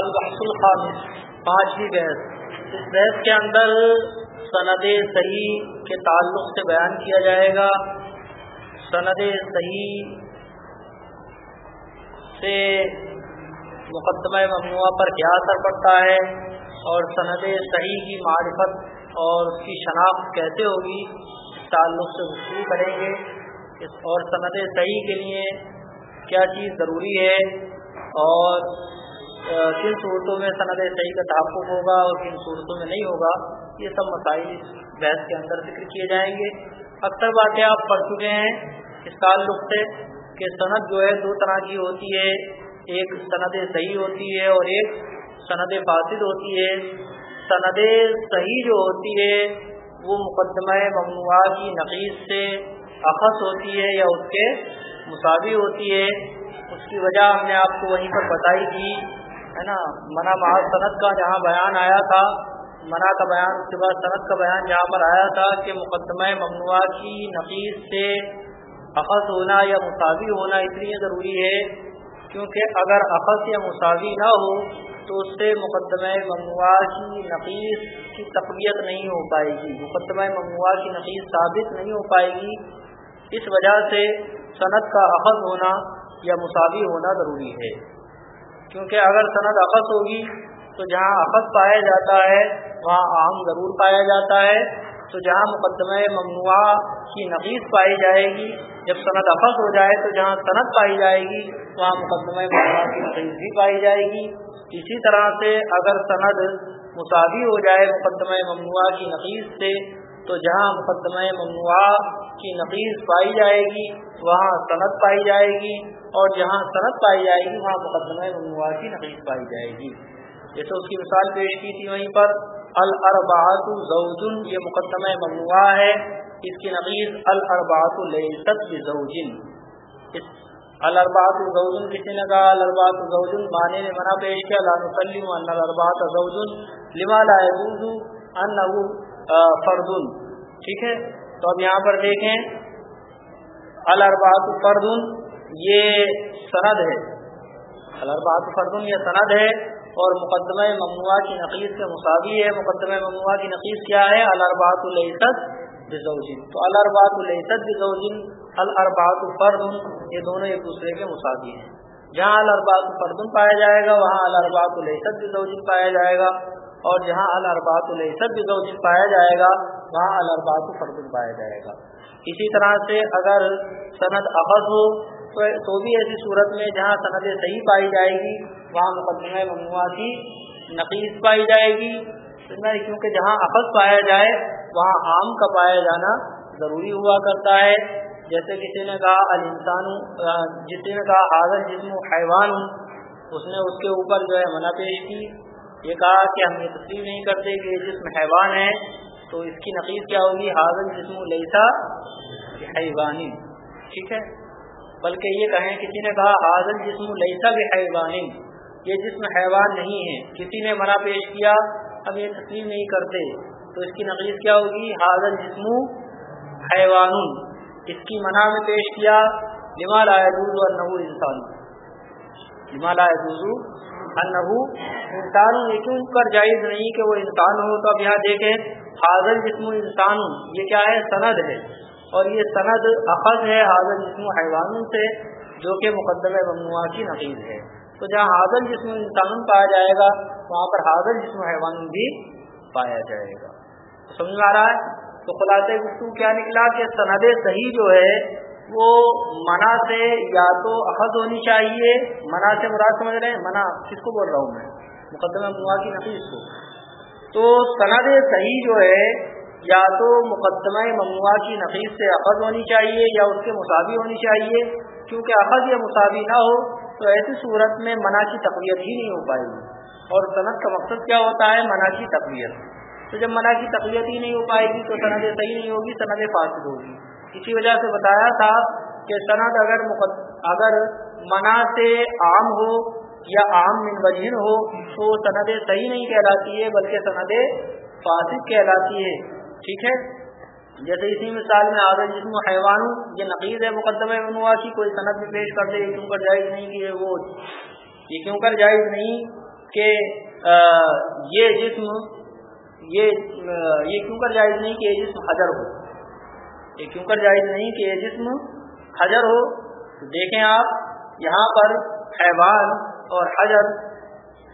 البحث الخامس پانچویں بحث اس بحث کے اندر سند صحیح کے تعلق سے بیان کیا جائے گا۔ سند صحیح سے مقدمہ ممنوعہ پر کیا اثر پڑتا ہے اور سند صحیح کی معرفت اور اس کی شناخت کیسے ہوگی اس تعلق سے گفتگو کریں گے۔ اور سند صحیح کے لیے کیا چیز ضروری ہے اور کن صورتوں میں سند صحیح کا تحفظ ہوگا اور کن صورتوں میں نہیں ہوگا، یہ سب مسائل بحث کے اندر ذکر کیے جائیں گے۔ اکثر باتیں آپ پڑھ چکے ہیں۔ اس تعلق سے کہ صنعت جو ہے دو طرح کی ہوتی ہے۔ ایک سند صحیح ہوتی ہے اور ایک سند فاصل ہوتی ہے۔ سند صحیح جو ہوتی ہے، وہ مقدمہ ممنوع کی نقیز سے اخذ ہوتی ہے یا اس کے مساوی ہوتی ہے۔ اس کی وجہ ہم نے آپ کو وہیں پر بتائی تھی۔ ہے نا منع محض صنعت کا جہاں بیان آیا تھا منع کا بیان اس کے بعد صنعت کا بیان جہاں پر آیا تھا کہ مقدمہ ممنوع کی نفیس سے اخذ ہونا یا مساوی ہونا اس لیے ضروری ہے، کیونکہ اگر اخذ یا مساوی نہ ہو، تو اس سے مقدمہ ممنوع کی نفیس کی تقویت نہیں ہو پائے گی، مقدمہ ممنوع کی نفیس ثابت نہیں ہو پائے گی، اس وجہ سے صنعت کا اخذ ہونا یا مساوی ہونا ضروری ہے۔ کیونکہ اگر صنعت اخذ ہوگی تو جہاں اخذ پایا جاتا ہے، وہاں عام ضرور پایا جاتا ہے۔ تو جہاں مقدمہ ممنوع کی نفیس پائی جائے گی، جب صنعت اخذ ہو جائے تو جہاں صنعت پائی جائے گی، وہاں مقدمہ ممنوع کی نفیس بھی پائی جائے گی۔ اسی طرح سے اگر صنعت مساوی ہو جائے مقدمہ ممنوع کی نفیس سے تو جہاں مقدمہ ممنوع کی نفیس پائی جائے گی، وہاں صنعت پائی جائے گی اور جہاں صنعت پائی جائے گی، وہاں مقدمہ ممنوع کی نفیس پائی جائے گی۔ جیسے اس کی مثال پیش کی تھی وہیں پر۔ الرباۃ زوجن، یہ مقدمہ ممنوع ہے۔ اس کی نفیس الرباۃ لیست زوجن الرباۃ زوجن کسی نے کہا؟ الرباۃ زوجن معنی نے منع پیش کیا۔ لا نسلم ان زوجن لما لا يجوز انه فردن۔ ٹھیک ہے؟ تو اب یہاں پر دیکھیں۔ الربات فردن، یہ سند ہے۔ الربات فردن، یہ سند ہے۔ اور مقدمہ ممنوع کی نقیص کے مساوی ہے۔ مقدمہ ممنوع کی نقیص کیا ہے؟ الربات السد بزوجن۔ تو الربات السد بزوجن الربات فردن، یہ دونوں ایک دوسرے کے مساوی ہیں۔ جہاں الربات فردن پایا جائے گا، وہاں الربات السد بزوجن پایا جائے گا۔ اور جہاں الربات السد بزوجن پایا جائے گا وہاں الربات فردن پایا جائے گا۔ اسی طرح سے اگر سند اخذ ہو، تو بھی ایسی صورت میں جہاں سند صحیح پائی جائے گی، وہاں مقدمہ ممنوع کی نقیص پائی جائے گی۔ کیونکہ جہاں اخذ پایا جائے، وہاں عام کا پایا جانا ضروری ہوا کرتا ہے۔ جیسے کسی نے کہا، الانسان، جس نے کہا حاضر جسم حیوان ہوں اس نے اس کے اوپر جو ہے منع پیش کی۔ یہ کہا کہ ہم یہ تسلیم نہیں کرتے کہ یہ جسم حیوان ہے۔ تو اس کی نقیز کیا ہوگی؟ حاضر جسم لیسا حیوانی ٹھیک ہے؟ بلکہ یہ کہیں، کسی نے کہا، حاضر جسم لیسا بھی حیوانی یہ جسم حیوان نہیں ہے۔ کسی نے منع پیش کیا، ہم یہ تسلیم نہیں کرتے۔ تو اس کی نقیز کیا ہوگی؟ حاضر جسم حیوان۔ اس کی منع میں پیش کیا، لما لا يجوز انه انسان۔ لما لا يجوز انسان۔ یہ کیوں کر جائز نہیں کہ وہ انسان ہو۔ تو اب یہاں دیکھیں حاضر جسم انسان، یہ کیا ہے؟ سند ہے۔ اور یہ سند اخذ ہے حاضر جسم حیوان سے، جو کہ مقدمہ ممنوع کی نقیز ہے۔ تو جہاں حاضر جسم انسان پایا جائے گا، وہاں پر حاضر جسم حیوان بھی پایا جائے گا۔ سمجھ میں آ رہا ہے؟ تو خلاصہ گفتگو کیا نکلا کہ سند صحیح جو ہے، وہ منع سے یا تو اخذ ہونی چاہیے۔ منع سے مراد سمجھ رہے ہیں؟ منع، کس کو بول رہا ہوں میں؟ مقدمہ ممنوع کی نفیس کو۔ تو سند صحیح جو ہے، یا تو مقدمہ ممنوع کی نفیس سے اخذ ہونی چاہیے، یا اس کے مساوی ہونی چاہیے۔ کیونکہ اخذ یا مساوی نہ ہو، تو ایسی صورت میں منع کی تقویت ہی نہیں ہو پائے گی اور صنعت کا مقصد کیا ہوتا ہے؟ منع کی تقویت۔ تو جب منع کی تقویت ہی نہیں ہو پائے گی، تو صنعت صحیح نہیں ہوگی صنعت فاصل ہوگی۔ اسی وجہ سے بتایا تھا کہ صنعت اگر اگر منع سے عام ہو یا عام من وجہ ہو، تو سند صحیح نہیں کہلاتی ہے، بلکہ سند فاسد کہلاتی ہے۔ ٹھیک ہے؟ جیسے اسی مثال میں آدھا جسم حیوان یہ نقیز ہے مقدمہ منوا کی کوئی صنعت بھی پیش کر دے، یہ کیوں کر جائز نہیں کہ وہ، یہ کیوں کر جائز نہیں کہ یہ جسم، یہ یہ کیوں کر جائز نہیں کہ یہ جسم حجر ہو۔ یہ کیوں کر جائز نہیں کہ یہ جسم حجر ہو؟ دیکھیں آپ، یہاں پر حیوان اور حجر،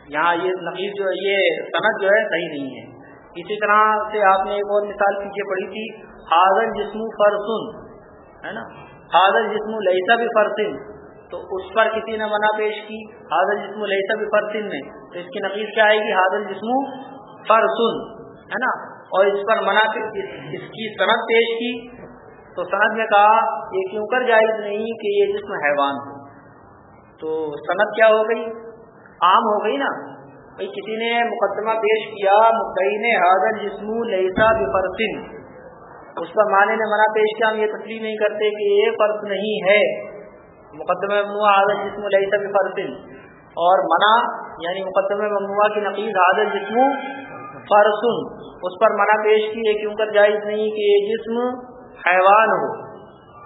یہاں یہ نقیز جو ہے، یہ صنعت جو ہے، صحیح نہیں ہے۔ اسی طرح سے آپ نے ایک اور مثال پیچھے پڑھی تھی، حاضر جسم فرسن، ہے نا؟ حاضر جسم لہسا بھی فرسن۔ تو اس پر کسی نے منع پیش کی، حاضر جسم لہسا بھی فرسن میں۔ تو اس کی نقیز کیا آئے گی؟ حاضر جسم فرسن، ہے نا؟ اور اس پر منع اس کی صنعت پیش کی۔ تو صنعت میں کہا، یہ کیوں کر جائز نہیں کہ یہ جسم حیوان ہو؟ تو صنعت کیا ہو گئی؟ عام ہو گئی نا۔ بھائی کسی نے مقدمہ پیش کیا مدعین حاضر جسم لہسا بفرسن اس پر معنی نے منع پیش کیا، ہم یہ تسلیم نہیں کرتے کہ یہ فرض نہیں ہے۔ مقدمہ ممنوع حاضر جسم لہسا بفرسن اور منع یعنی مقدمہ ممنوع کی نقیز حاضر جسم فرسن اس پر منع پیش کی، یہ کیوں کر جائز نہیں کہ یہ جسم حیوان ہو؟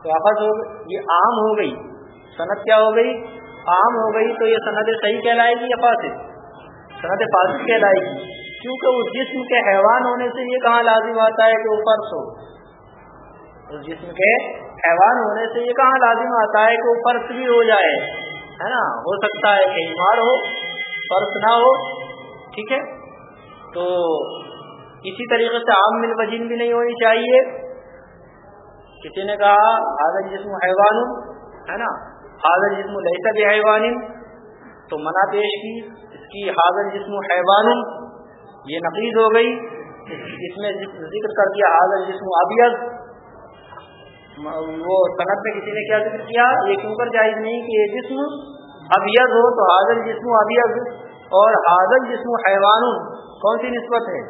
تو آفت ہو یہ عام ہو گئی۔ صنعت کیا ہو گئی؟ عام ہو گئی تو یہ صنعت صحیح کہلائے گی یا فاسد؟ صنعت فاسد کہلائے گی۔ کیونکہ اس جسم کے حیوان ہونے سے یہ کہاں لازم آتا ہے کہ وہ فرش ہو؟ اس جسم کے حیوان ہونے سے یہ کہاں لازم آتا ہے کہ وہ فرش بھی ہو جائے؟ ہے نا؟ ہو سکتا ہے کہ بیمار ہو فرش نہ ہو، ٹھیک ہے؟ تو اسی طریقے سے عام مل وجین بھی نہیں ہونی چاہیے۔ کسی نے کہا حاضر جسم حیوان ہے نا؟ حاضر جسم لہسا بھی حیوان تو منع پیش کی، اس کی حاضر جسم حیوان، یہ نقید ہو گئی، اس میں ذکر کر دیا حاضر جسم ابیض، وہ صنعت میں کسی نے کیا ذکر کیا، یہ کیوں کر جائز نہیں کہ یہ جسم ابیض ہو، تو حاضر جسم ابیض، اور حاضر جسم حیوان، کون سی نسبت ہے؟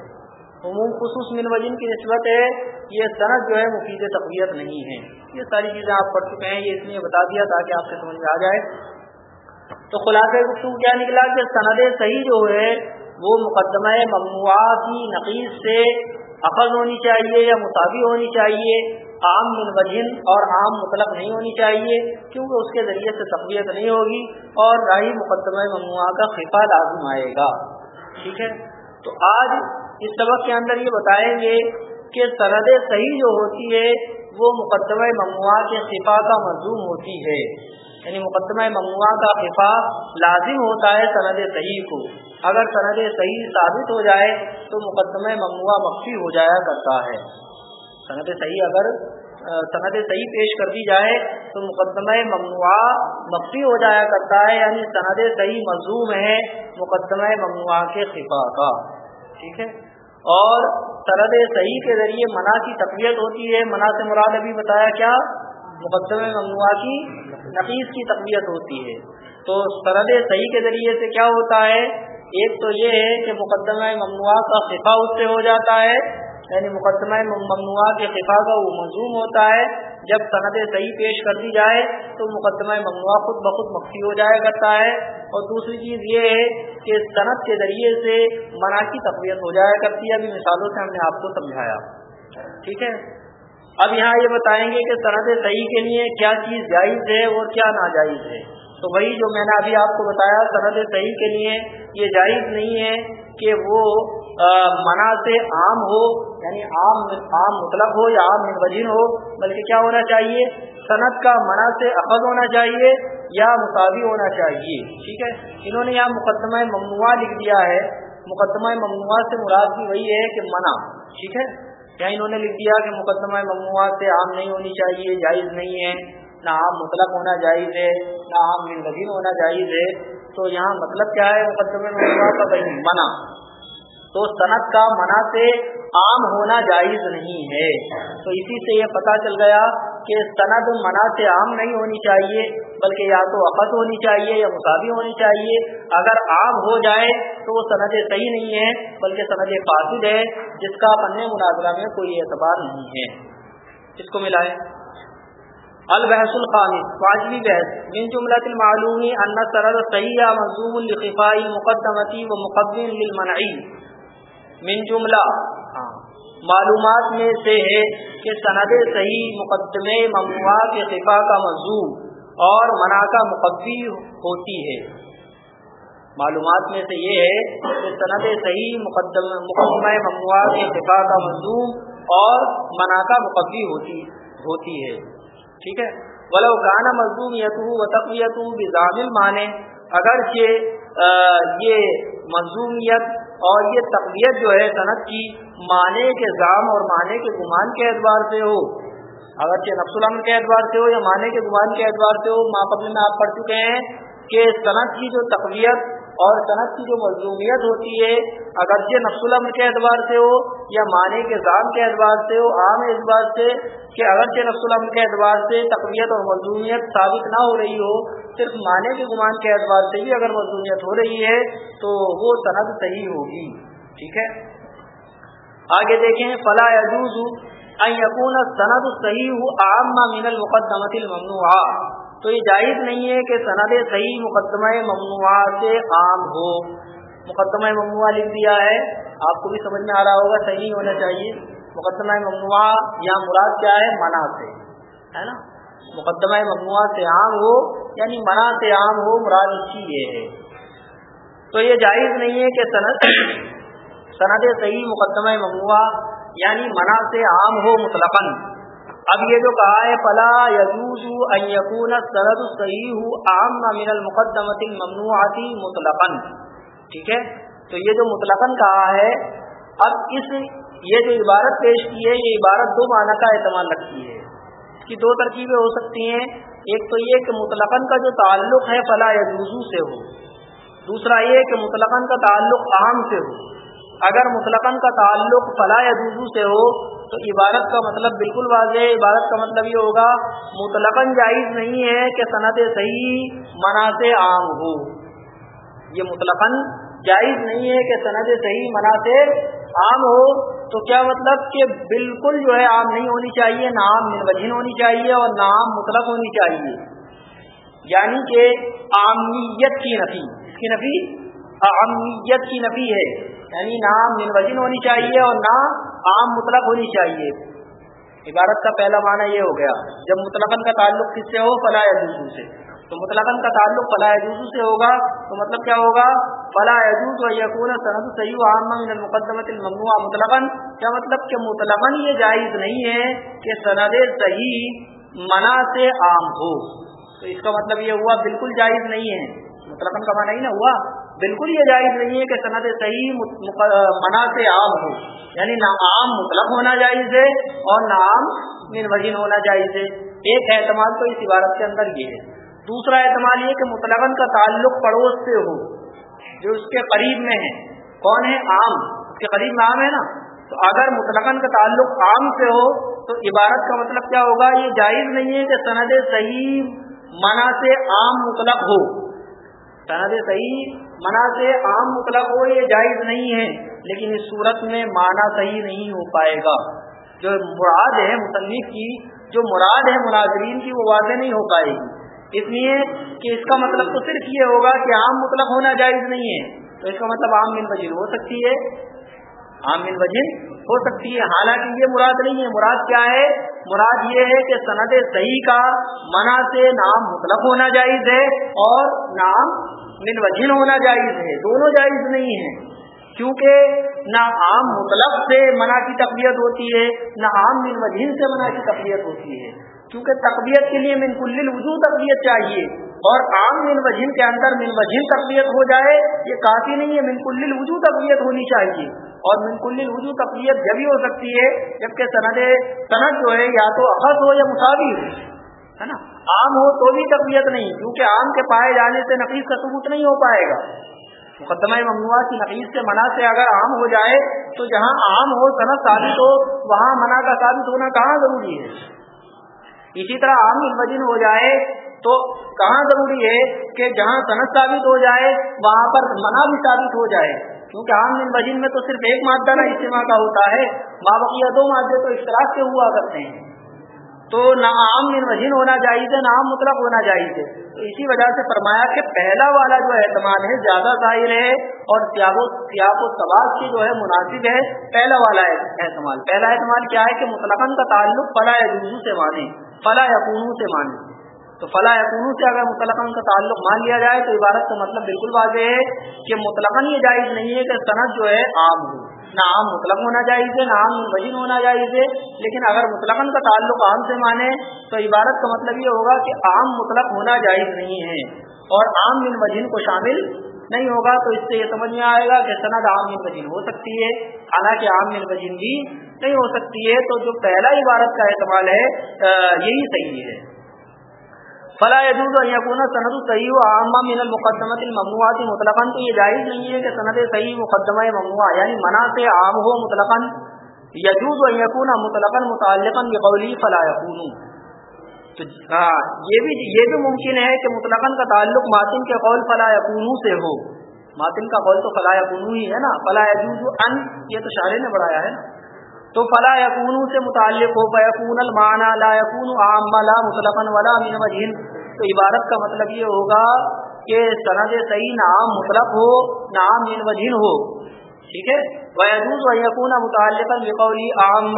عموم خصوص من وجن کی نسبت ہے یہ صنعت جو ہے مفید تقویت نہیں ہے۔ یہ ساری چیزیں آپ پڑھ چکے ہیں، یہ اس لیے بتا دیا تاکہ آپ سے سمجھ میں آ جائے۔ تو خلاصہ گفتگو کیا نکلا کہ سند صحیح جو ہے، وہ مقدمہ ممنوع کی نقیز سے اخذ ہونی چاہیے یا مطابق ہونی چاہیے۔ عام من وجن اور عام مطلق نہیں ہونی چاہیے، کیونکہ اس کے ذریعے سے تقویت نہیں ہوگی اور راہی مقدمہ ممنوع کا خفا لازم آئے گا۔ ٹھیک ہے؟ تو آج اس سبق کے اندر یہ بتائیں گے کہ سند صحیح جو ہوتی ہے، وہ مقدمہ ممنوع کے خفا کا مضموم ہوتی ہے۔ یعنی مقدمہ ممنوع کا خفا لازم ہوتا ہے سند صحیح کو۔ اگر سند صحیح ثابت ہو جائے تو مقدمہ ممنوع مخفی ہو جایا کرتا ہے۔ سند صحیح اگر سند صحیح پیش کر دی جائے تو مقدمہ ممنوع مخفی ہو جایا کرتا ہے۔ یعنی سند صحیح مضموم ہے مقدمہ ممنوع کے خفا کا۔ ٹھیک ہے؟ اور سرد صحیح کے ذریعے منع کی تقویت ہوتی ہے۔ منع سے مراد ابھی بتایا کیا؟ مقدمہ ممنوع کی نفیس کی تقویت ہوتی ہے۔ تو سرد صحیح کے ذریعے سے کیا ہوتا ہے؟ ایک تو یہ ہے کہ مقدمہ ممنوع کا خفا اس سے ہو جاتا ہے۔ یعنی مقدمہ ممنوع کے خفا کا وہ منظوم ہوتا ہے، جب سند صحیح پیش کر دی جائے تو مقدمہ ممنوع خود بخود مخفی ہو جایا کرتا ہے۔ اور دوسری چیز یہ ہے کہ صنعت کے ذریعے سے منع کی تقویت ہو جایا کرتی ہے۔ ابھی مثالوں سے ہم نے آپ کو سمجھایا۔ ٹھیک ہے؟ اب یہاں یہ بتائیں گے کہ صنعت صحیح کے لیے کیا چیز جائز ہے اور کیا ناجائز ہے۔ تو وہی جو میں نے ابھی آپ کو بتایا صنعت صحیح کے لیے یہ جائز نہیں ہے کہ وہ منع سے عام ہو یعنی عام عام مطلب ہو یا عام وجین ہو، بلکہ کیا ہونا چاہیے؟ صنعت کا منع سے اخذ ہونا چاہیے یا مساوی ہونا چاہیے۔ ٹھیک ہے؟ انہوں نے یہاں مقدمہ ممنوع لکھ دیا ہے۔ مقدمہ ممنوع سے مراد بھی وہی ہے کہ منع۔ ٹھیک ہے؟ یا انہوں نے لکھ دیا کہ مقدمہ ممنوع سے عام نہیں ہونی چاہیے، جائز نہیں ہے، نہ عام مطلب ہونا جائز ہے، نہ عام وجین ہونا جائز ہے۔ تو یہاں مطلب کیا ہے مقدمہ ممنوع کا؟ بھائی منع۔ تو صنعت کا منع سے عام ہونا جائز نہیں ہے۔ تو اسی سے یہ پتہ چل گیا کہ صنعت منع سے عام نہیں ہونی چاہیے، بلکہ یا تو عقد ہونی چاہیے یا مساوی ہونی چاہیے۔ اگر عام ہو جائے تو وہ صنعت صحیح نہیں ہے، بلکہ صنعت فاسد ہے، جس کا پن مناظرہ میں کوئی اعتبار نہیں ہے۔ اس کو ملائے البحث الخامس واجبی بحث۔ من جملة المعلوم ان سرد صحیح منظوم لخفاء مقدمتی و مقدم للمنعی۔ من جملہ۔ ہاں معلومات میں سے ہے کہ سند صحیح مقدم ممنوع کے خفا کا منظوم اور منع کا مقدی ہوتی ہے۔ معلومات میں سے یہ ہے کہ سند صحیح مقدم، مقدمہ ممنوع کے کا مضموم اور منا کا مقدی ہوتی ہوتی ہے۔ ٹھیک ہے؟ ولو گانا مضموم یتو و تقویت بزام مانے اگرچہ یہ مضمومیت اور یہ تقویت جو ہے صنعت کی معنی کے ضام اور معنی کے گمان کے اعتبار سے ہو۔ اگرچہ نفس العمل کے اعتبار سے ہو یا معنی کے گمان کے اعتبار سے ہو، ماں قبل میں آپ پڑھ چکے ہیں کہ صنعت کی جو تقویت اور صنعت کی جو مضمومیت ہوتی ہے، اگرچہ نفس العمل کے اعتبار سے ہو یا معنی کے ضام کے اعتبار سے ہو، عام اعتبار سے کہ اگرچہ نفس العمل کے اعتبار سے تقویت اور مضمومیت ثابت نہ ہو رہی ہو صرف معنی کے گمان کے اعتبار سے بھی اگر مضمومیت ہو رہی ہے تو وہ صنعت صحیح ہوگی۔ ٹھیک ہے؟ آگے دیکھیں، فلا يجوز ان يكون السند صحیح عام من المقدمه الممنوعه تو یہ جائز نہیں ہے کہ سند صحیح مقدمہ ممنوعہ سے عام ہو۔ مقدمہ ممنوعہ لکھ دیا ہے۔ آپ کو بھی سمجھ میں آ رہا ہوگا، صحیح ہونا چاہیے۔ مقدمہ ممنوعہ یا مراد کیا ہے؟ منع سے۔ ہے نا؟ مقدمہ ممنوعہ سے عام ہو یعنی منع سے عام ہو، مراد اچھی یہ ہے۔ تو یہ جائز نہیں ہے کہ سند سند صحیح مقدمہ ممنوعہ یعنی منع سے عام ہو مطلق اب یہ جو کہا ہے، فلا یجوز ان یکون سند صحیح عام من المقدمۃ الممنوعاتی مطلقا۔ ٹھیک ہے؟ تو یہ جو مطلقا کہا ہے، اب اس یہ جو عبارت پیش کی ہے، یہ عبارت دو معنی کا اہتمام رکھتی ہے۔ اس کی دو ترکیبیں ہو سکتی ہیں۔ ایک تو یہ کہ مطلقاً کا جو تعلق ہے، فلا یجوزو سے ہو۔ دوسرا یہ کہ مطلقاً کا تعلق عام سے ہو۔ اگر مطلقاً کا تعلق فلاح دوزو سے ہو، تو عبارت کا مطلب بالکل واضح ہے۔ عبارت کا مطلب یہ ہوگا، مطلقاً جائز نہیں ہے کہ صنعت صحیح منا سے عام ہو۔ یہ مطلقاً جائز نہیں ہے کہ صنعت صحیح منا سے عام ہو۔ تو کیا مطلب کہ بالکل جو ہے عام نہیں ہونی چاہیے، نام منوجن ہونی چاہیے اور نام مطلق ہونی چاہیے۔ یعنی کہ عامیت کی نفی، اس کی نفی؟ عامیت کی نفی ہے۔ یعنی نہ منوجن ہونی چاہیے اور نہ عام مطلق ہونی چاہیے۔ عبارت کا پہلا معنی یہ ہو گیا۔ جب مطلق کا تعلق کس سے ہو؟ فلاح سے۔ تو مطلق کا تعلق فلاح دوسرو سے ہوگا، تو مطلب کیا ہوگا؟ فلاح و یقون صنعت صحیح عام من المقدمت الممنوع کیا مطلب؟ کہ مطلق یہ جائز نہیں ہے کہ سند صحیح منع سے عام ہو۔ تو اس کا مطلب یہ ہوا، بالکل جائز نہیں ہے۔ مطلق کا معنی نہ ہوا، بالکل یہ جائز نہیں ہے کہ صنعت صحیح منع سے عام ہو۔ یعنی نہ عام مطلق ہونا جائز ہے اور نہ عام منوجن ہونا جائز ہے۔ ایک اعتماد تو اس عبارت کے اندر یہ ہے۔ دوسرا اعتماد یہ کہ مطلق کا تعلق پڑوس سے ہو، جو اس کے قریب میں ہے۔ کون ہے؟ عام۔ اس کے قریب میں عام ہے نا؟ تو اگر مطلق کا تعلق عام سے ہو، تو عبارت کا مطلب کیا ہوگا؟ یہ جائز نہیں ہے کہ سند صحیح منع سے عام مطلق ہو۔ سند صحیح منع سے عام مطلق ہو، یہ جائز نہیں ہے۔ لیکن اس صورت میں معنی صحیح نہیں ہو پائے گا۔ جو مراد ہے مصنف کی، جو مراد ہے مناظرین کی، وہ واضح نہیں ہو پائے گی۔ اس لیے کہ اس کا مطلب تو صرف یہ ہوگا کہ عام مطلق ہونا جائز نہیں ہے۔ تو اس کا مطلب عام من وجن ہو سکتی ہے۔ عام من وجن ہو سکتی ہے۔ حالانکہ یہ مراد نہیں ہے۔ مراد کیا ہے؟ مراد یہ ہے کہ صنعت صحیح کا منع سے نام مطلق ہونا جائز ہے اور نام من وجن ہونا جائز ہے۔ دونوں جائز نہیں ہیں۔ کیونکہ نہ عام مطلب سے منع کی تقبیت ہوتی ہے، نہ عام من وجن سے منع کی تقبیت ہوتی ہے۔ کیونکہ تقبیت کے لیے من کل وضو تقبیت چاہیے اور عام من وجن کے اندر من وجن تقبیت ہو جائے، یہ کافی نہیں ہے، من کل وضو تقبیت ہونی چاہیے۔ اور من کل وضو تقبیت جبھی ہو سکتی ہے، جبکہ سند سند جو ہے یا تو اخذ ہو یا مساوی ہو، ہے نا؟ عام ہو تو بھی تقویت نہیں، کیونکہ عام کے پائے جانے سے نفیس کا ثبوت نہیں ہو پائے گا۔ مقدمہ ممنوع کی نفیس سے منع سے اگر عام ہو جائے، تو جہاں عام ہو صنعت ثابت ہو، وہاں منع کا ثابت ہونا کہاں ضروری ہے؟ اسی طرح عام الوجن ہو جائے تو کہاں ضروری ہے کہ جہاں صنعت ثابت ہو جائے، وہاں پر منع بھی ثابت ہو جائے۔ کیونکہ عام الوجن میں تو صرف ایک مادہ نہ اجتماع کا ہوتا ہے مابقیہ دو مادے تو اشتراک سے ہوا کرتے ہیں۔ تو نہ عام من ہونا چاہیے نہ عام مطلق ہونا چاہیے تو اسی وجہ سے فرمایا کہ پہلا والا جو اعتماد ہے، زیادہ ظاہر ہے اور سیاب و سیاب و سوال کی جو ہے، مناسب ہے۔ پہلا والا اعتماد پہلا اعتماد کیا ہے کہ مطلق کا تعلق فلاح جزو سے مانے فلاح یا سے مانے تو فلاں یقون سے اگر مطلقاً کا تعلق مان لیا جائے تو عبارت کا مطلب بالکل واضح ہے کہ مطلقاً یہ جائز نہیں ہے کہ صنعت جو ہے عام ہو۔ نہ عام مطلق ہونا چاہیے ہے، نہ عام وزین ہونا چاہیے لیکن اگر مطلقاً کا تعلق عام سے مانے تو عبارت کا مطلب یہ ہوگا کہ عام مطلق ہونا جائز نہیں ہے اور عام من وجین کو شامل نہیں ہوگا تو اس سے یہ سمجھ میں آئے گا کہ صنعت عام من ہو سکتی ہے، حالانکہ عام من بھی نہیں ہو سکتی ہے۔ تو جو پہلا عبارت کا احتمال ہے یہی صحیح ہے۔ فلا يجوز ان سند صحیح و عامہ من المقدمۃ الممنوعات مطلقاً۔ تو یہ جائز نہیں ہے کہ سند صحیح، مقدمہ ممنوع یعنی منع سے عام ہو مطلقاً۔ یجوز ان يكون مطلقاً متعلقا بقولی فلا يكون۔ تو ہاں، یہ بھی یہ بھی ممکن ہے کہ مطلقاً کا تعلق ماتن کے قول فلا يكون سے ہو۔ ماتن کا قول تو فلا يكون ہی ہے نا۔ فلا يجوز ان، یہ تو شارع نے بڑھایا ہے تو فلا یقون سے متعلق ہو فیقون المعنی لا یقون عام لا مطلقا ولا من وجہ۔ تو عبارت کا مطلب یہ ہوگا کہ سند صحیح نہ عام مطلق ہو نہ عام من وجہ ہو۔ ٹھیک ہے؟ ویجوز ویقون متعلقا بقولی عام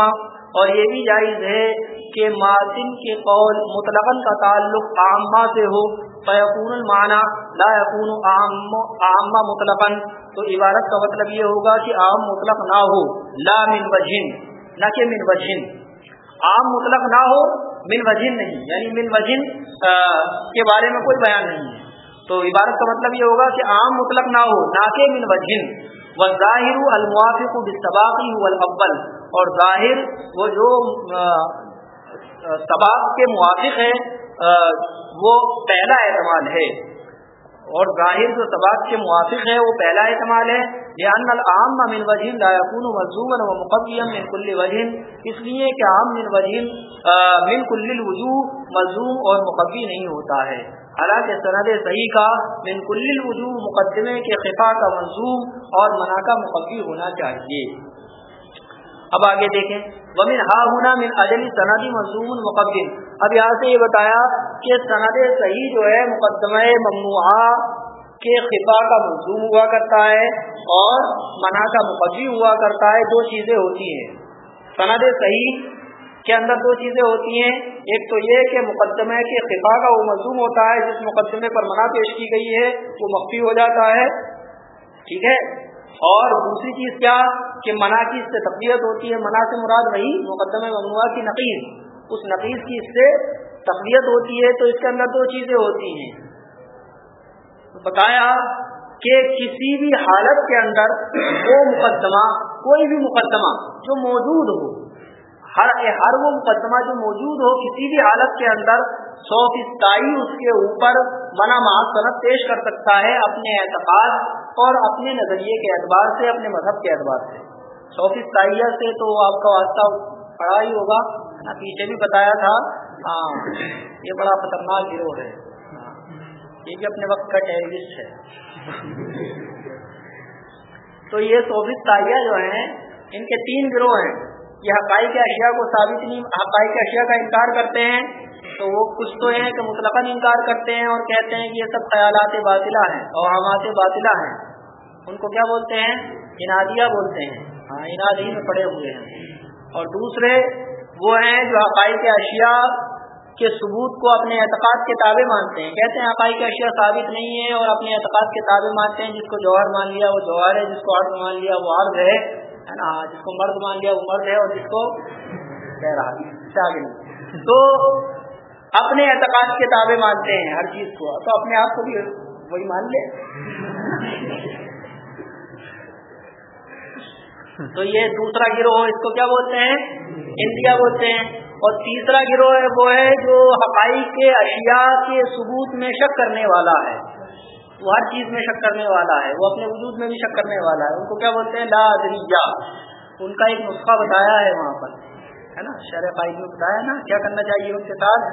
اور یہ بھی جائز ہے کہ ماتن کے قول مطلقا کا تعلق عامہ سے ہو فیقون المعنی لا یقون عام مطلقا۔ تو عبارت کا مطلب یہ ہوگا کہ عام مطلق نہ ہو، لا من وجہن، نہ کہ من وجہن۔ عام مطلق نہ ہو، من وجہن نہیں یعنی من وجہن کے بارے میں کوئی بیان نہیں ہے۔ تو عبارت کا مطلب یہ ہوگا کہ عام مطلق نہ ہو، نہ کہ من وجہن۔ والظاہر الموافق بالسباقی هو الاول اور ظاہر وہ جو سباق کے موافق ہے وہ پہلا اعتماد ہے۔ اور ظاہر جو سباق کے موافق ہے وہ پہلا اعتماد ہے۔ لأن العام من وجہ لا يكون ملزوما ومقبیا من كل وجہ اس لیے کہ عام من وجہ من كل الوجوه ملزوم اور مقبی نہیں ہوتا ہے۔ حالانکہ سند صحیح کا من كل الوجوه مقدمے کے خفا کا ملزوم اور منع کا مقبی ہونا چاہیے۔ اب آگے دیکھیں۔ ومن ہا ہونا من اجلی سندی مضمون مقدم۔ اب یہاں سے یہ بتایا کہ سند صحیح جو ہے، مقدمہ ممنوعہ کے خفا کا منظوم ہوا کرتا ہے اور منع کا مقدی ہوا کرتا ہے، دو چیزیں ہوتی ہیں۔ سند صحیح کے اندر دو چیزیں ہوتی ہیں۔ ایک تو یہ کہ مقدمہ کے خفا کا وہ مضموم ہوتا ہے، جس مقدمے پر منع پیش کی گئی ہے وہ مخفی ہو جاتا ہے۔ ٹھیک ہے؟ اور دوسری چیز کیا کہ منع کی اس سے تقویت ہوتی ہے، منع سے مراد وہی مقدمہ ممنوع کی نقیز۔ اس نقیز کی اس سے تقویت ہوتی ہے تو اس کے اندر دو چیزیں ہوتی ہیں۔ بتایا کہ کسی بھی حالت کے اندر وہ مقدمہ، کوئی بھی مقدمہ جو موجود ہو ہر ہر وہ مقدمہ جو موجود ہو کسی بھی حالت کے اندر، سو فیصدائی اس کے اوپر منع صنعت پیش کر سکتا ہے اپنے اعتقاد اور اپنے نظریے کے اعتبار سے، اپنے مذہب کے اعتبار سے۔ سو فیصدائیہ سے تو آپ کا واسطہ پڑا ہی ہوگا۔ پیچھے بھی بتایا تھا۔ ہاں یہ بڑا خطرناک گروہ ہے۔ یہ بھی اپنے وقت کا ٹیررسٹ ہے۔ تو یہ سوفی تائیہ جو ہیں، ان کے تین گروہ ہیں۔ یہ حقائق اشیاء کو ثابت نہیں حقائق اشیاء کا انکار کرتے ہیں، تو وہ کچھ تو ہیں کہ مطلق انکار کرتے ہیں اور کہتے ہیں کہ یہ سب خیالات باطلہ ہیں اور حمات باطلہ ہیں۔ ان کو کیا بولتے ہیں؟ انادیہ بولتے ہیں۔ ہاں انادی میں پڑے ہوئے ہیں۔ اور دوسرے وہ ہیں جو حقائق اشیاء کے ثبوت کو اپنے اعتقاد کے تابع مانتے ہیں۔ کہتے ہیں عقائد کی اشیاء ثابت نہیں ہے اور اپنے اعتقاد کے تابع مانتے ہیں، جس کو جوہر مان لیا، وہ جوہر ہے، جس کو عرض مان لیا، وہ عرض ہے۔ ہے نا؟ جس کو مرد مان لیا، وہ مرد ہے اور جس کو کہہ رہا تو اپنے اعتقاد کے تابع مانتے ہیں ہر چیز کو۔ تو اپنے آپ کو بھی وہی مان لے۔ تو یہ دوسرا گروہ اس کو کیا بولتے ہیں؟ انڈیا بولتے ہیں۔ اور تیسرا گروہ ہے وہ ہے جو حقائق کے اشیاء کے ثبوت میں شک کرنے والا ہے۔ وہ ہر چیز میں شک کرنے والا ہے، وہ اپنے وجود میں بھی شک کرنے والا ہے۔ ان کو کیا بولتے ہیں؟ لا ادریجا ان کا ایک نسخہ بتایا ہے وہاں پر، ہے نا؟ شرح فائد میں بتایا نا، کیا کرنا چاہیے ان کے ساتھ؟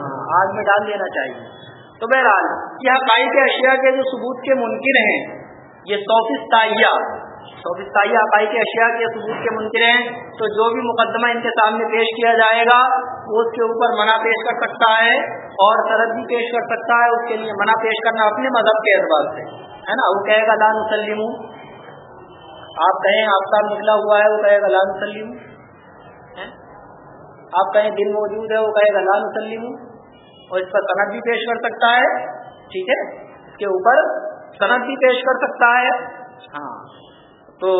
ہاں آگ میں ڈال دینا چاہیے۔ تو بہرحال، یہ حقائق اشیاء کے جو ثبوت کے ممکن ہیں، یہ سوفس تائیہ سوفستائی عقائد اشیاء کے ثبوت کے منکر ہیں، تو جو بھی مقدمہ ان کے سامنے پیش کیا جائے گا، وہ اس کے اوپر منع پیش کر سکتا ہے اور سرد بھی پیش کر سکتا ہے، اس کے لیے منع پیش کرنا اپنے مذہب کے اعتبار سے، ہے نا؟ وہ کہے گا لان وسلم آپ کہیں آفتاب نکلا ہوا ہے، وہ کہے گا لان وسلم آپ کہیں دن موجود ہے، وہ کہے گا لان وسلم اور اس پر صنعت بھی پیش کر سکتا ہے، ٹھیک ہے؟ اس کے اوپر صنعت بھی پیش کر سکتا ہے۔ ہاں۔ تو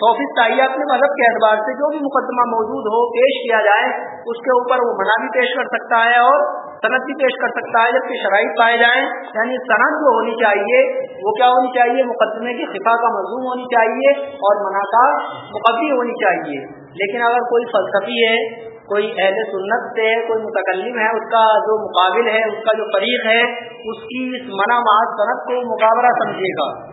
سو فیصد اپنے مذہب کے اعتبار سے جو بھی مقدمہ موجود ہو، پیش کیا جائے، اس کے اوپر وہ منع بھی پیش کر سکتا ہے اور صنعت بھی پیش کر سکتا ہے، جبکہ شرائط پائے جائیں۔ یعنی صنعت جو ہونی چاہیے، وہ کیا ہونی چاہیے؟ مقدمے کی خفا کا مضمون ہونی چاہیے اور منع کا مقبی ہونی چاہیے۔ لیکن اگر کوئی فلسفی ہے، کوئی اہل سنت سے کوئی متکلم ہے، اس کا جو مقابل ہے، اس کا جو فریق ہے، اس کی اس منع محض صنعت کو مقابلہ سمجھے گا۔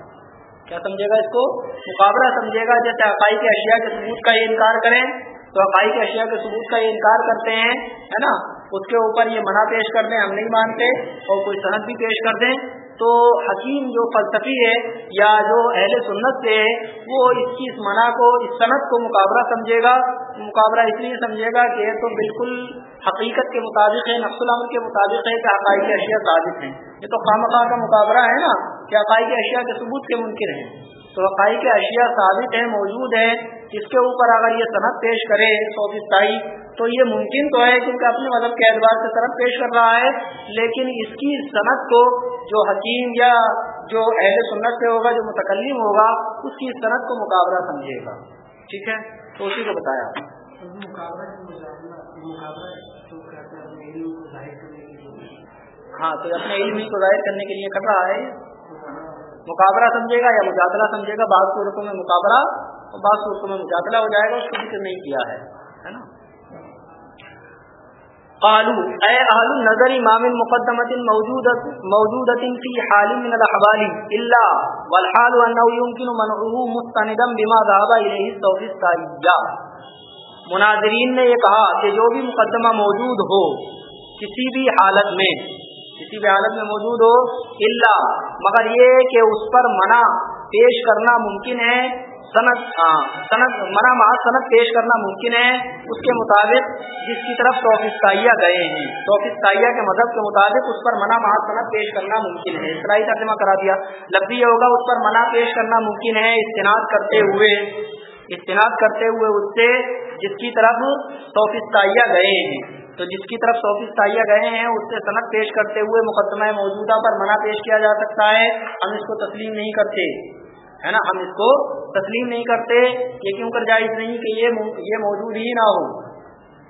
کیا سمجھے گا اس کو؟ مقابلہ سمجھے گا، جیسے عقائی کے اشیاء کے ثبوت کا یہ انکار کریں، تو عقائی کے اشیاء کے ثبوت کا یہ انکار کرتے ہیں، ہے نا؟ اس کے اوپر یہ منع پیش کر دیں، ہم نہیں مانتے، اور کوئی صنعت بھی پیش کر دیں۔ تو حکیم جو فلسفی ہے یا جو اہل سنت سے ہے، وہ اس کی اس منع کو، اس صنعت کو مقابلہ سمجھے گا۔ مقابلہ اس لیے سمجھے گا کہ یہ تو بالکل حقیقت کے مطابق ہے نقص العمل کے مطابق ہے کہ عقائی کی اشیاء ثابت ہیں۔ یہ تو خام خواہ کا مقابلہ ہے نا۔ کہ عقائی کی اشیاء کے ثبوت کے ممکن ہیں۔ تو عقائی کے اشیاء ثابت ہیں موجود ہیں اس کے اوپر اگر یہ صنعت پیش کرے سو فیصد تو یہ ممکن تو ہے کیونکہ اپنے مذہب کے اعتبار سے صنعت پیش کر رہا ہے۔ لیکن اس کی صنعت کو جو حکیم یا جو اہل سنت سے ہوگا جو متکلم ہوگا اس کی صنعت کو مقابلہ سمجھے گا۔ ٹھیک ہے؟ تو اسی کو بتایا۔ ہاں تو اپنے علم کو ظاہر کرنے کے لیے کر رہا ہے۔ مقابلہ سمجھے گا یا مجادلہ سمجھے گا؟ بعض صورتوں میں مقابلہ اور بعض صورتوں میں مجادلہ ہو جائے گا، اس کو ذکر نہیں کیا ہے نا؟ قالو، اے اہل النظر، امام مقدمت موجودت موجودت فی حال من الاحوال الا والحال انه يمكن منعه مستندا بما ذهب الیہ التوفیق مناظرین نے یہ کہا کہ جو بھی مقدمہ موجود ہو، کسی بھی حالت میں کسی بھی حالت میں موجود ہو اللہ مگر یہ کہ اس پر منع پیش کرنا ممکن ہے صنعت صنعت ہاں، منع مع صنعت پیش کرنا ممکن ہے، اس کے مطابق جس کی طرف توفستائیہ گئے ہیں۔ توفستائیہ کے مذہب کے مطابق اس پر منع مع صنعت پیش کرنا ممکن ہے۔ اصلاحی ترجمہ کرا دیا۔ لفظی یہ ہوگا، اس پر منع پیش کرنا ممکن ہے۔ استناد کرتے ہوئے استناد کرتے ہوئے اس سے جس کی طرف توفستائیہ گئے ہیں۔ تو جس کی طرف سوفی تائیہ گئے ہیں، اس سے صنعت پیش کرتے ہوئے مقدمہ موجودہ پر منع پیش کیا جا سکتا ہے۔ ہم اس کو تسلیم نہیں کرتے، ہے نا؟ ہم اس کو تسلیم نہیں کرتے۔ یہ کیوں کر جائز نہیں کہ یہ یہ موجود ہی نہ ہو؟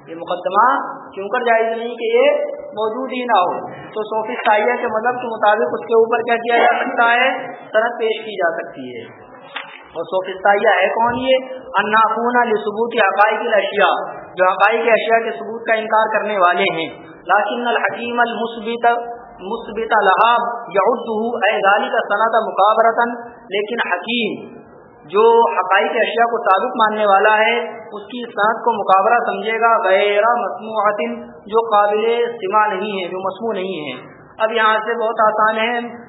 یہ مقدمہ کیوں کر جائز نہیں کہ یہ موجود ہی نہ ہو؟ تو صوفی تائیہ کے مذہب کے مطابق اس کے اوپر کیا کیا جا سکتا ہے؟ صنعت پیش کی جا سکتی ہے۔ سوفستائیہ ہے کون یہ؟ اناخون ثبوت عقائد الاشیاء. جو عقائد اشیاء کے ثبوت کا انکار کرنے والے ہیں۔ لاکن الحکیم المثبت، مثبت لہاب یعدہ اے غالی کا صنعت مقابرتاً. لیکن حکیم، جو حقائق اشیاء کو ثابت ماننے والا ہے، اس کی صنعت کو مقابلہ سمجھے گا غیر مصنوعات جو قابل سما نہیں ہے، جو مصنوع نہیں ہے۔ اب یہاں سے بہت آسان ہے۔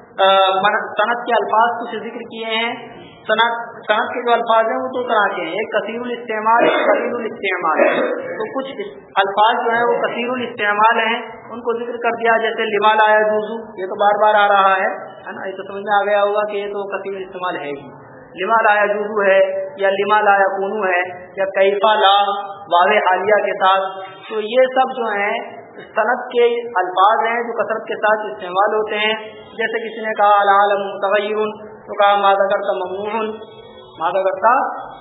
صنعت کے الفاظ کچھ ذکر کیے ہیں۔ صنعت کے جو الفاظ ہیں وہ دو طرح کے ہیں۔ ایک کثیر الاستعمال، ایک قلیل الاستعمال۔ تو کچھ الفاظ جو ہیں وہ کثیر الاستعمال ہیں۔ ان کو ذکر کر دیا، جیسے لمال آیا جوزو، یہ تو بار بار آ رہا ہے نا؟ یہ تو سمجھ میں آ گیا ہوگا کہ یہ تو کثیر استعمال ہے ہی۔ لما لایا جوزو ہے یا لما لایا کونو ہے یا کیفا لا واض حالیہ کے ساتھ۔ تو یہ سب جو ہیں، صنعت کے الفاظ ہیں جو کثرت کے ساتھ استعمال ہوتے ہیں۔ جیسے کسی نے کہا، العالم تغیر تو کہا مادہ کرتا ممنوع مادہ کرتا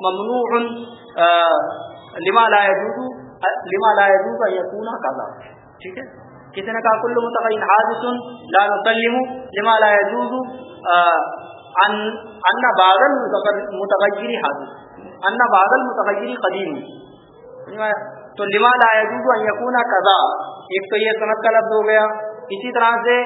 ممنوع لما لا يجوز لما لا يجوز ان يكون كذا ٹھیک ہے؟ کسی نے کہا، کل متغیر حادث، لا نسلم، لما لا يجوز ان ان بعض المتغیر حادث۔ ان بعض المتغیر قدیم۔ تو لما لا يجوز ان يكون كذا ایک تو یہ صنعت کا لفظ ہو گیا۔ اسی طرح سے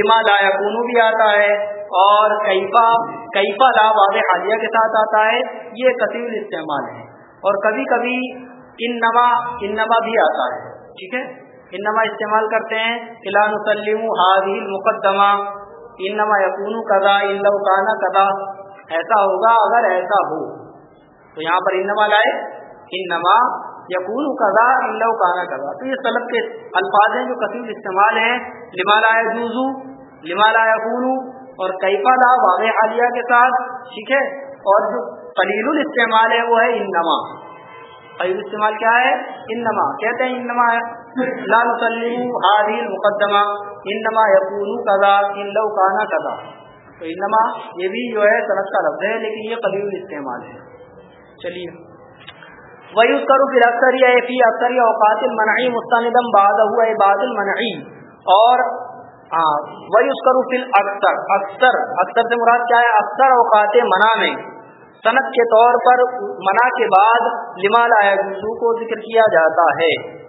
لما لا يكون بھی آتا ہے۔ اور کیفا کیفا لا واضح حالیہ کے ساتھ آتا ہے، یہ کثیر استعمال ہے۔ اور کبھی کبھی ان نما ان نما بھی آتا ہے۔ ٹھیک ہے؟ ان نما استعمال کرتے ہیں فلان وسلم حاضل مقدمہ ان نما یقون کدا ان لوکانا کدا ایسا ہوگا اگر ایسا ہو۔ تو یہاں پر ان نما لائے ان نما یقون کدا ان لوکانا کدا تو یہ طلب کے الفاظ ہیں جو کثیر استعمال ہیں۔ لمالا جوزو لمالا یقون اور کیفا لا واضح حالیہ کے ساتھ، ٹھیک ہے؟ اور جو قلیل الاستعمال ہے وہ ہے انما۔ قلیل استعمال کیا ہے؟ انما۔ کہتے ہیں انما۔ لا نسلم هذه المقدمہ۔ انما يكون كذا ان لو كان كذا تو انما یہ بھی جو ہے صنعت کا لفظ ہے، لیکن یہ قلیل استعمال ہے۔ چلیے۔ ویوز کرو پھر اکثر یا فی اکثر یا اوقات المنعی مستندم بعد ہوا بعد المنعی اور ہاں ویوز کرو پھر اکثر اکثر اکثر سے مراد کیا ہے؟ اکثر اوقات منع میں۔ صنعت کے طور پر منع کے بعد لما لایا کو ذکر کیا جاتا ہے۔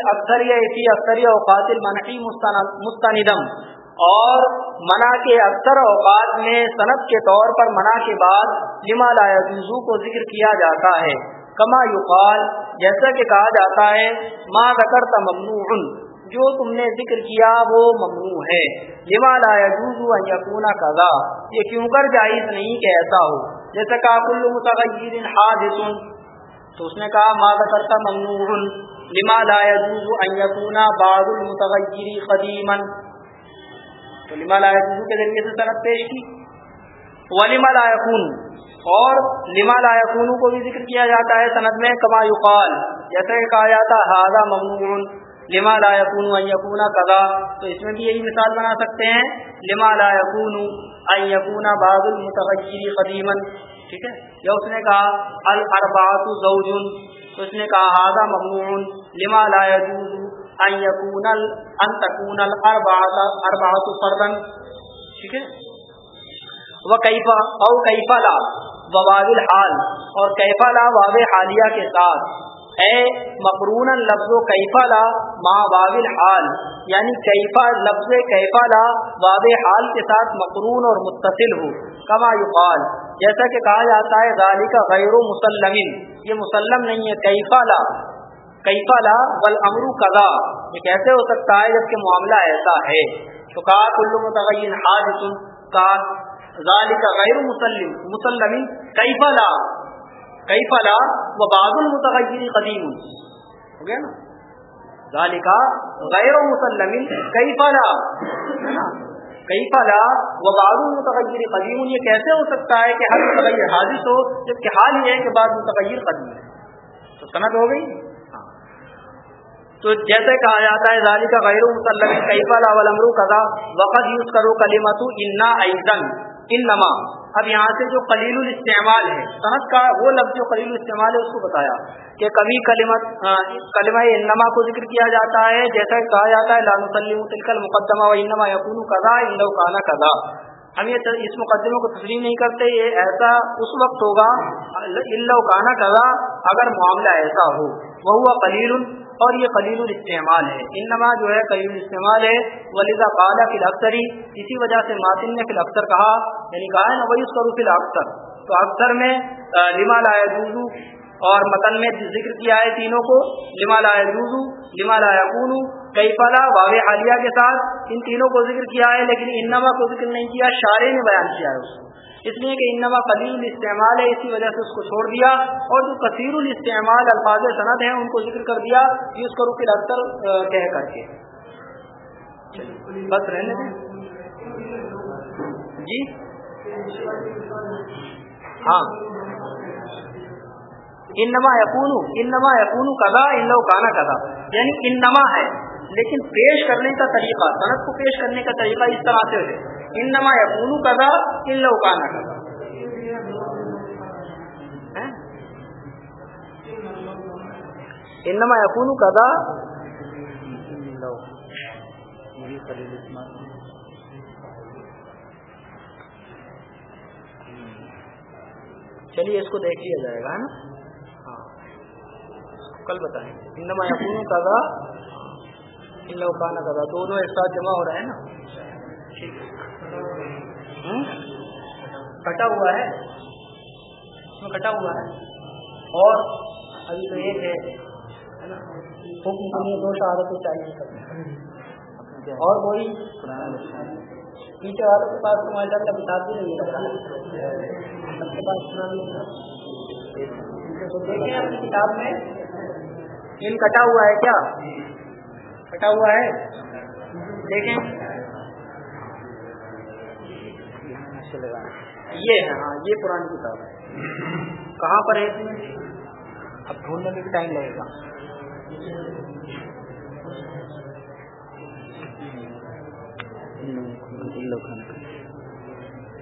اکثر یا اسی اکثر یا اوقات المنعی مستندم۔ اور منع کے اکثر اوقات میں صنعت کے طور پر منع کے بعد لما لایا کو ذکر کیا جاتا ہے۔ کما یقال، جیسا کہ کہا جاتا ہے ماں ذکر ممنوع جو تم نے ذکر کیا وہ ممنوع ہے۔ لما لا يجوز ان يكون كذا۔ یہ کیوں کر جائز نہیں کہ ایسا ہو؟ جیسے کہا کل متغیر حادث۔ تو اس نے کہا، ما ذکرت ممنوع۔ لما لا يجوز ان يكون بعض المتغیر قدیما تو لما لا يجوز کے ذریعے سے طرف پیش کی۔ ولما لا يكون۔ اور لما لا يكون کو بھی ذکر کیا جاتا ہے سند میں، کما یقال۔ جیسے کہا جاتا ہے، هذا ممنوع۔ لما لا يكون ان يكون كذا، تو اس میں بھی یہی مثال بنا سکتے ہیں، لما لا يكون ان يكون بعض المتغير قديما ٹھیک ہے؟ یا اس نے کہا الاربعۃ زوج، تو اس نے کہا هذا ممنوع، لما لا يجوز ان يكون ان تكون الاربعۃ، اربعۃ فردا، ٹھیک ہے؟ وکیف او کیف لا، وواو الحال، اور کیف لا، واو حالیہ کے ساتھ اے مقرون لفظ و کیفا لا ما واو حال یعنی کیفا، لفظ کیفا لا واو حال کے ساتھ مقرون اور متصل ہو، کما یقال، جیسا کہ کہا جاتا ہے غالی کا غیر مسلم یہ مسلم نہیں ہے کیفا لا کیفا لا بل امرو قضا یہ کیسے ہو سکتا ہے جبکہ معاملہ ایسا ہے؟ تو کہا کل متغیر حادث، کہا ذالک غیر مسلم مسلم کیفا لا کئی فلا وہ باد المتغیر قدیم ہو گیا نا؟ ذالکا غیر مسلم. کئی فلا کئی فلا وہ باد المتغیر قدیم یہ کیسے ہو سکتا ہے کہ ہر متغیر حادث ہو جبکہ حال یہ ہے کہ بعد متغیر قدیم ہے تو سند ہو گئی؟ ہاں۔ تو جیسے کہا جاتا ہے ذالی کا غیر مسلم. کئی فلا ولمرو قضا وقت یوز کرو کلیمت انا ایزن ان نما اب یہاں سے جو قلیل الاستعمال ہے صنعت کا وہ لفظ جو قلیل الاستعمال ہے، اس کو بتایا کہ کبھی کلمت کلمہ انما کو ذکر کیا جاتا ہے، جیسا کہا جاتا ہے لال وسلم تلکل مقدمہ و انما یقون قضا ان کانا قضا ہم یہ اس مقدمے کو تسلیم نہیں کرتے، یہ ایسا اس وقت ہوگا اللہ کانا قضا اگر معاملہ ایسا ہو۔ وہ ہوا قلیل اور یہ قلیل الاستعمال ہے۔ انما جو ہے قلیل الاستعمال ہے ولیزا قالا فی الختری اسی وجہ سے ماتن نے فی الختر کہا یعنی کہا ہے نا وہی اس کرو فی تو اکثر میں لما لا جوزو اور متن میں ذکر کیا ہے تینوں کو، لما لا جوزو لما لا یقون کئی پلا واو حالیہ کے ساتھ، ان تینوں کو ذکر کیا ہے، لیکن انما کو ذکر نہیں کیا شارے نے بیان کیا ہے اس کو۔ اس لیے کہ انما قلیل استعمال ہے، اسی وجہ سے اس کو چھوڑ دیا اور جو کثیر الاستعمال الفاظ صنعت ہیں، ان کو ذکر کر دیا اس کو رکل اکثر کہہ کر کے۔ بس رہنے دیں۔ جی؟ ہاں۔ انما یقون انما یقون کدا ان لو کانا کدا یعنی انما ہے، لیکن پیش کرنے کا طریقہ صنعت کو پیش کرنے کا طریقہ اس طرح سے ہے۔ انما یقون کدا ان لو کانا کدا انما یقون کدا چلیے، اس کو دیکھ لیا جائے گا، ہے نا؟ ہاں۔ کل بتائیں۔ انما یقون کدا ان لو کانا کدا دونوں ایک ساتھ جمع ہو رہا ہے نا؟ ٹھیک ہے۔ کٹا ہوا ہے۔ اس میں کٹا ہوا ہے۔ اور ابھی تو ایک ہے۔ حکم ہمیں دو شہادتیں چاہیے۔ اور کوئی؟ پیچھے والوں کے پاس تو ماشاء اللہ بتاتے نہیں سب کے پاس سنا نہیں۔ تو دیکھیں اپنی کتاب میں۔ ان کٹا ہوا ہے کیا؟ کٹا ہوا ہے۔ دیکھیں۔ یہ ہے ہاں یہ پرانی کتاب ہے۔ کہاں پر ہے اب ڈھونڈنے میں بھی ٹائم لگے گا۔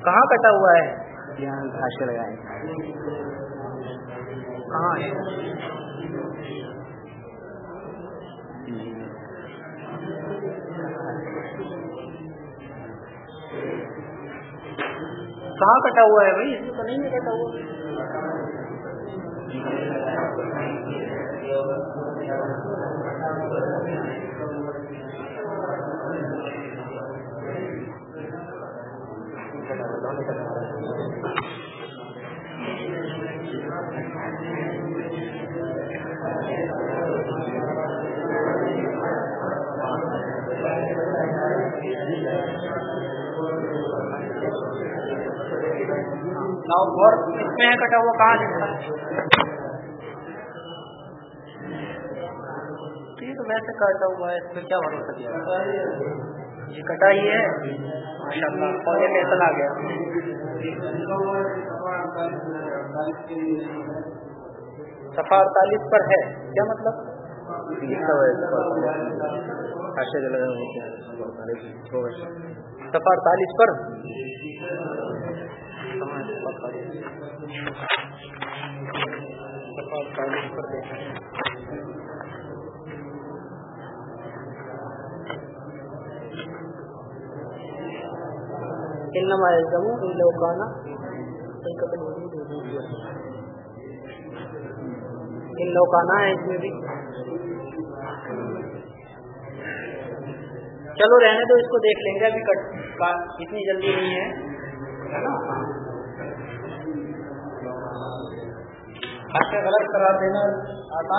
کہاں کٹا ہوا ہے؟ یہاں گھاس لگائے کہاں ہے؟ کہاں کٹا ہوا ہے بھائی؟ اس میں تو نہیں کٹا ہوا۔ اور اس میں کٹا ہوا کہاں لکھا یہ تو ویسے کٹا ہوا ہے، اس میں کیا بھروسہ کیا یہ کٹا ہی ہے۔ ماشاء اللہ اور یہ کیسا آ گیا۔ سفا اڑتالیس پر ہے۔ کیا مطلب؟ سفا اچھا، اڑتالیس پر۔ انما يلزم ان لو كان ان لو كان ہے اس میں بھی چلو رہنے دو، اس کو دیکھ لیں گے ابھی اتنی جلدی نہیں ہے؟ نا غلط کرا دینا آسان